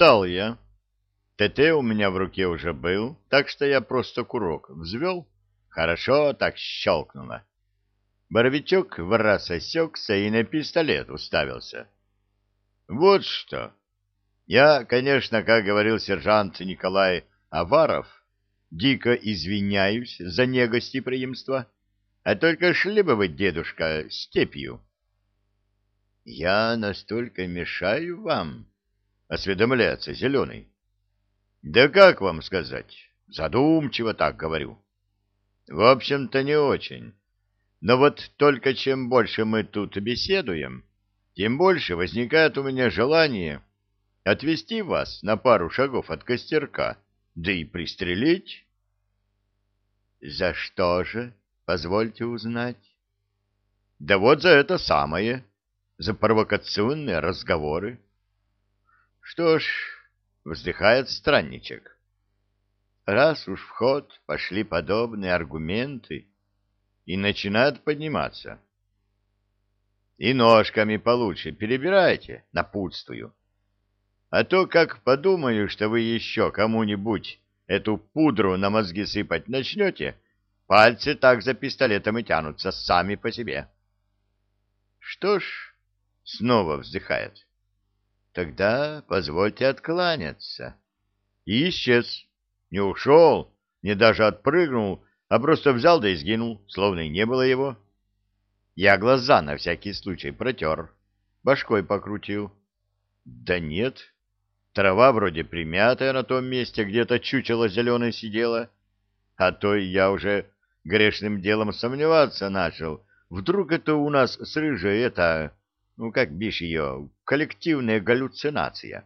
Встал я. ТТ у меня в руке уже был, так что я просто курок взвел. Хорошо так щелкнуло. Боровичок в раз осекся и на пистолет уставился. Вот что. Я, конечно, как говорил сержант Николай Аваров, дико извиняюсь за негостеприимство, а только шли бы вы, дедушка, степью. — Я настолько мешаю вам? — осведомляется Зеленый. — Да как вам сказать? Задумчиво так говорю. — В общем-то, не очень. Но вот только чем больше мы тут беседуем, тем больше возникает у меня желание отвести вас на пару шагов от костерка, да и пристрелить. — За что же, позвольте узнать? — Да вот за это самое, за провокационные разговоры. — Что ж, — вздыхает странничек, — раз уж в ход пошли подобные аргументы, и начинает подниматься. И ножками получше перебирайте, напутствую. А то как подумаю, что вы еще кому-нибудь эту пудру на мозги сыпать начнете, пальцы так за пистолетом и тянутся сами по себе. Что ж, снова вздыхает. Тогда позвольте откланяться. И исчез. Не ушел, не даже отпрыгнул, а просто взял да и сгинул, словно и не было его. Я глаза на всякий случай протер, башкой покрутил. Да нет, трава вроде примятая на том месте, где-то чучело зеленое сидело, а то я уже грешным делом сомневаться начал. Вдруг это у нас с рыжей это, ну как бишь ее, коллективная галлюцинация.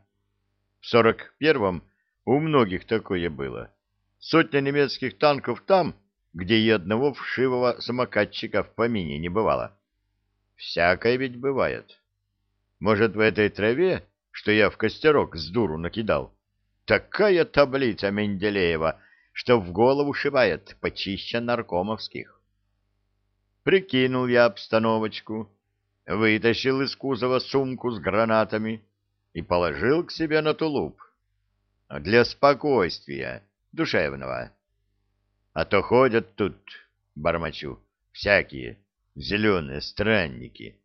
В сорок первом у многих такое было. Сотня немецких танков там, где и одного вшивого самокатчика в помине не бывало. Всякое ведь бывает. Может, в этой траве, что я в костерок с дуру накидал, такая таблица Менделеева, что в голову шибает почище наркомовских. Прикинул я обстановочку, вытащил из кузова сумку с гранатами и положил к себе на тулуп. Для спокойствия душевного. А то ходят тут, бормочу, всякие зеленые странники.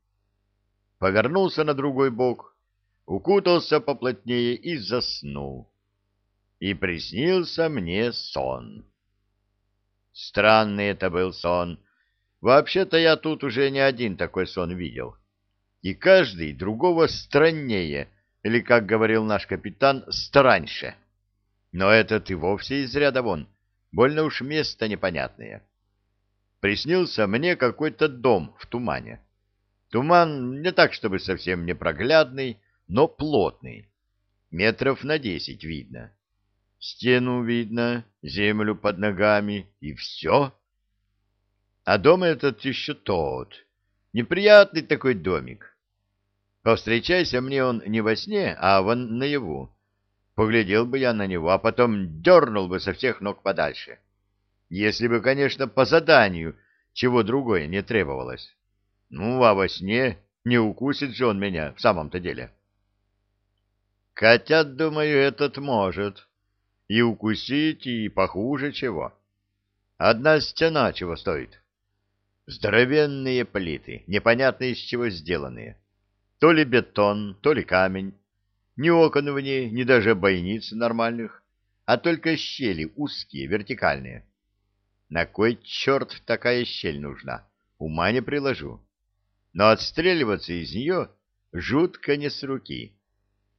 Повернулся на другой бок, укутался поплотнее и заснул. И приснился мне сон. Странный это был сон. Вообще-то я тут уже не один такой сон видел. И каждый другого страннее, или, как говорил наш капитан, страньше. Но этот и вовсе из ряда вон — Больно уж место непонятное. Приснился мне какой-то дом в тумане. Туман не так, чтобы совсем непроглядный, но плотный. Метров на десять видно. Стену видно, землю под ногами, и все. А дом этот еще тот. Неприятный такой домик. Повстречайся мне он не во сне, а вон наяву. Поглядел бы я на него, а потом дернул бы со всех ног подальше. Если бы, конечно, по заданию чего другое не требовалось. Ну, а во сне не укусит же он меня в самом-то деле. Хотя, думаю, этот может. И укусить, и похуже чего. Одна стена чего стоит. Здоровенные плиты, непонятно из чего сделанные. То ли бетон, то ли камень. Ни окон в ней, ни даже бойниц нормальных, а только щели узкие, вертикальные. На кой черт такая щель нужна? Ума не приложу. Но отстреливаться из нее жутко не с руки.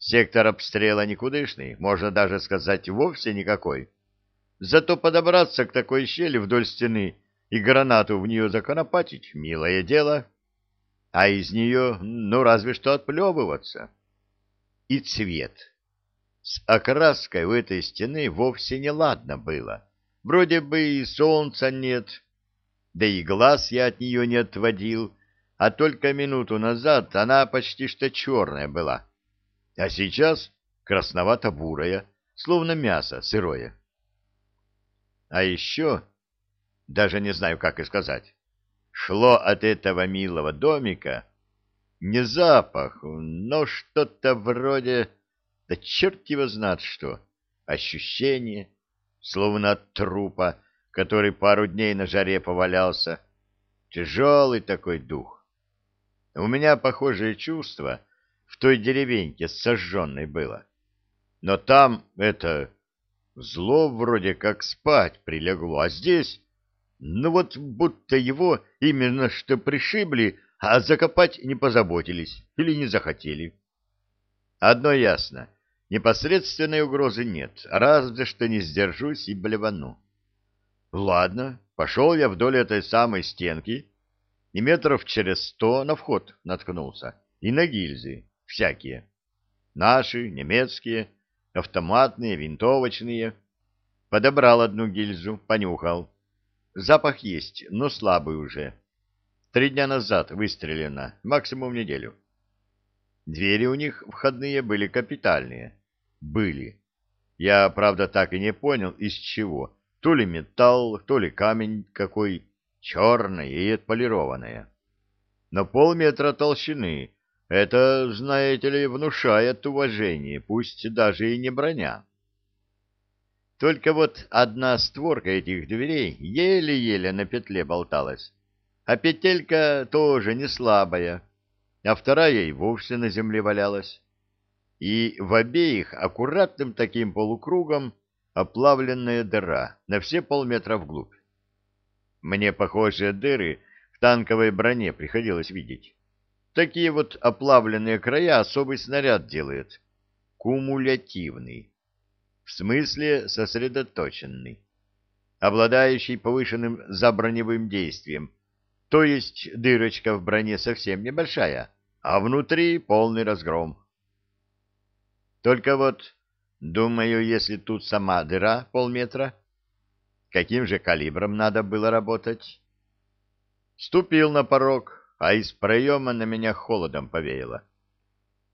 Сектор обстрела никудышный, можно даже сказать, вовсе никакой. Зато подобраться к такой щели вдоль стены и гранату в нее законопатить — милое дело. А из нее, ну, разве что отплевываться и цвет. С окраской у этой стены вовсе не ладно было. Вроде бы и солнца нет, да и глаз я от нее не отводил, а только минуту назад она почти что черная была, а сейчас красновато-бурая, словно мясо сырое. А еще, даже не знаю, как и сказать, шло от этого милого домика не запах, но что-то вроде Да черт его знает что. Ощущение, словно от трупа, который пару дней на жаре повалялся. Тяжелый такой дух. У меня похожее чувство в той деревеньке сожженной было. Но там это зло вроде как спать прилегло, а здесь, ну вот будто его именно что пришибли, а закопать не позаботились или не захотели. Одно ясно, непосредственной угрозы нет, разве что не сдержусь и блевану. Ладно, пошел я вдоль этой самой стенки, и метров через сто на вход наткнулся, и на гильзы всякие. Наши, немецкие, автоматные, винтовочные. Подобрал одну гильзу, понюхал. Запах есть, но слабый уже. Три дня назад выстрелено, максимум неделю. Двери у них входные были капитальные. Были. Я, правда, так и не понял, из чего. То ли металл, то ли камень какой, черное и отполированное. Но полметра толщины, это, знаете ли, внушает уважение, пусть даже и не броня. Только вот одна створка этих дверей еле-еле на петле болталась, а петелька тоже не слабая, а вторая и вовсе на земле валялась. И в обеих аккуратным таким полукругом оплавленная дыра на все полметра вглубь. Мне похожие дыры в танковой броне приходилось видеть. Такие вот оплавленные края особый снаряд делает. Кумулятивный. В смысле сосредоточенный. Обладающий повышенным заброневым действием. То есть дырочка в броне совсем небольшая, а внутри полный разгром. Только вот, думаю, если тут сама дыра полметра, каким же калибром надо было работать? Ступил на порог, а из проема на меня холодом повеяло.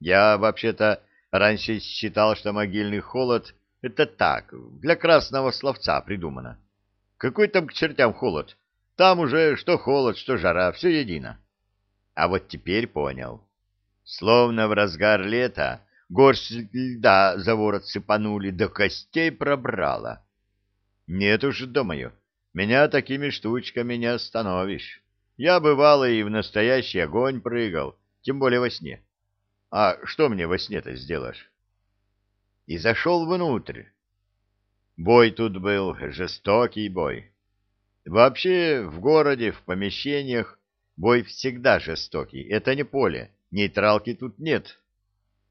Я вообще-то раньше считал, что могильный холод — это так, для красного словца придумано. Какой там к чертям холод? Там уже что холод, что жара, все едино. А вот теперь понял. Словно в разгар лета горсть льда за ворот сыпанули, до костей пробрало. Нет уж, думаю, меня такими штучками не остановишь. Я, бывало, и в настоящий огонь прыгал, тем более во сне. А что мне во сне-то сделаешь? И зашел внутрь. Бой тут был, жестокий бой. Вообще, в городе, в помещениях, бой всегда жестокий. Это не поле, нейтралки тут нет.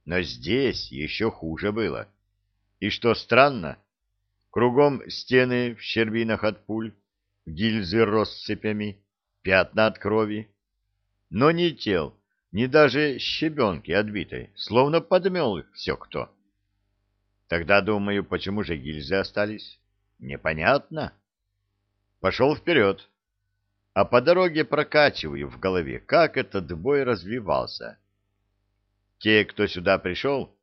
Но здесь еще хуже было. И что странно, кругом стены в щербинах от пуль, гильзы россыпями, пятна от крови, но ни тел, ни даже щебенки отбитой, словно подмел их все кто. Тогда думаю, почему же гильзы остались? Непонятно. Пошел вперед, а по дороге прокачиваю в голове, как этот бой развивался. Те, кто сюда пришел,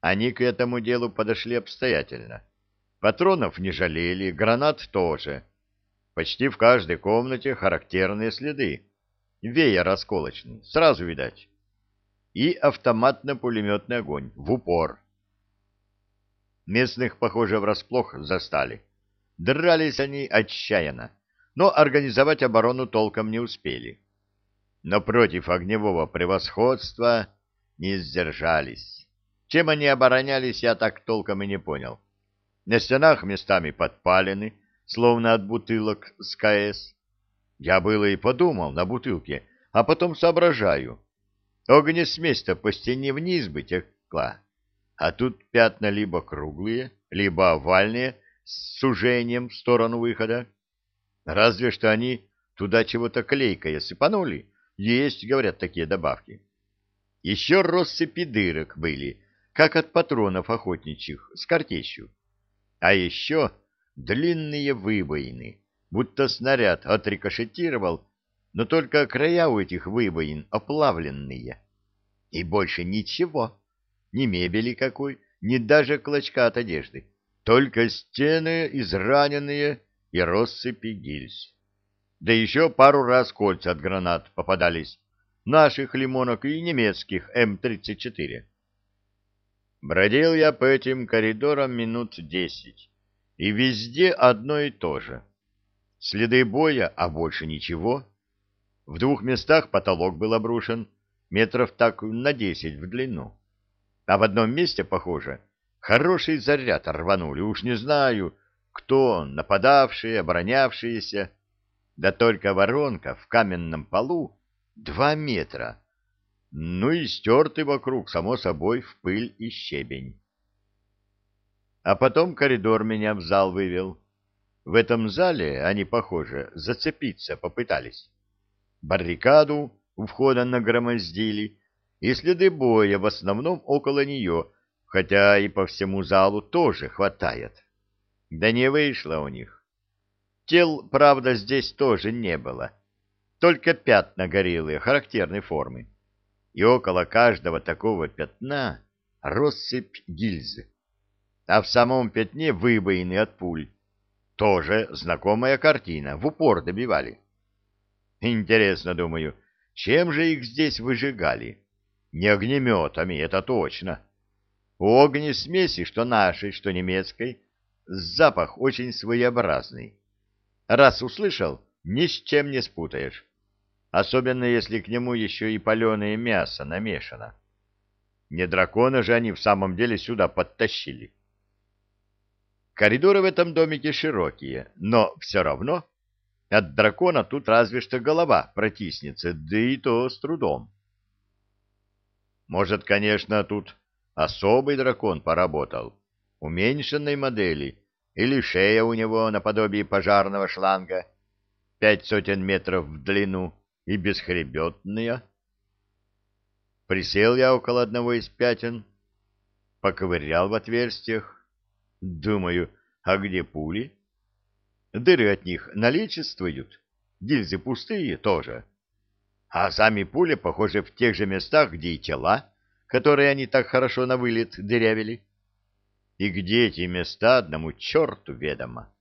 они к этому делу подошли обстоятельно. Патронов не жалели, гранат тоже — Почти в каждой комнате характерные следы. Веер осколочный, сразу видать. И автоматно-пулеметный огонь, в упор. Местных, похоже, врасплох застали. Дрались они отчаянно, но организовать оборону толком не успели. Но против огневого превосходства не сдержались. Чем они оборонялись, я так толком и не понял. На стенах местами подпалены, словно от бутылок с КС. Я было и подумал на бутылке, а потом соображаю. Огнесмесь-то по стене вниз бы текла, а тут пятна либо круглые, либо овальные, с сужением в сторону выхода. Разве что они туда чего-то клейкое сыпанули. Есть, говорят, такие добавки. Еще россыпи дырок были, как от патронов охотничьих, с картечью. А еще длинные выбоины, будто снаряд отрикошетировал, но только края у этих выбоин оплавленные. И больше ничего, ни мебели какой, ни даже клочка от одежды, только стены израненные и россыпи гильз. Да еще пару раз кольца от гранат попадались, наших лимонок и немецких М-34. Бродил я по этим коридорам минут десять, и везде одно и то же. Следы боя, а больше ничего. В двух местах потолок был обрушен, метров так на десять в длину. А в одном месте, похоже, хороший заряд рванули, уж не знаю, кто, нападавшие, оборонявшиеся. Да только воронка в каменном полу два метра. Ну и стертый вокруг, само собой, в пыль и щебень. А потом коридор меня в зал вывел. В этом зале они, похоже, зацепиться попытались. Баррикаду у входа нагромоздили, и следы боя в основном около нее, хотя и по всему залу тоже хватает. Да не вышло у них. Тел, правда, здесь тоже не было. Только пятна горелые, характерной формы. И около каждого такого пятна россыпь гильзы. А в самом пятне выбоины от пуль. Тоже знакомая картина, в упор добивали. Интересно, думаю, чем же их здесь выжигали? Не огнеметами, это точно. У огнесмеси, что нашей, что немецкой, запах очень своеобразный. Раз услышал, ни с чем не спутаешь. Особенно, если к нему еще и паленое мясо намешано. Не дракона же они в самом деле сюда подтащили. Коридоры в этом домике широкие, но все равно от дракона тут разве что голова протиснется, да и то с трудом. Может, конечно, тут особый дракон поработал, уменьшенной модели, или шея у него наподобие пожарного шланга, пять сотен метров в длину и бесхребетная. Присел я около одного из пятен, поковырял в отверстиях. Думаю, а где пули? Дыры от них наличествуют, гильзы пустые тоже. А сами пули, похоже, в тех же местах, где и тела, которые они так хорошо на вылет дырявили и где эти места одному черту ведомо.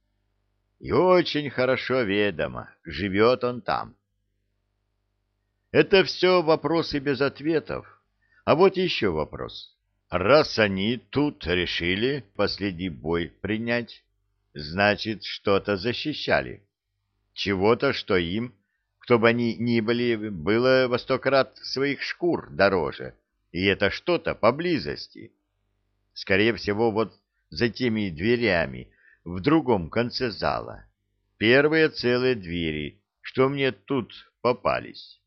И очень хорошо ведомо, живет он там. Это все вопросы без ответов. А вот еще вопрос. Раз они тут решили последний бой принять, значит, что-то защищали. Чего-то, что им, кто бы они ни были, было во сто крат своих шкур дороже. И это что-то поблизости. Скорее всего, вот за теми дверями в другом конце зала. Первые целые двери, что мне тут попались.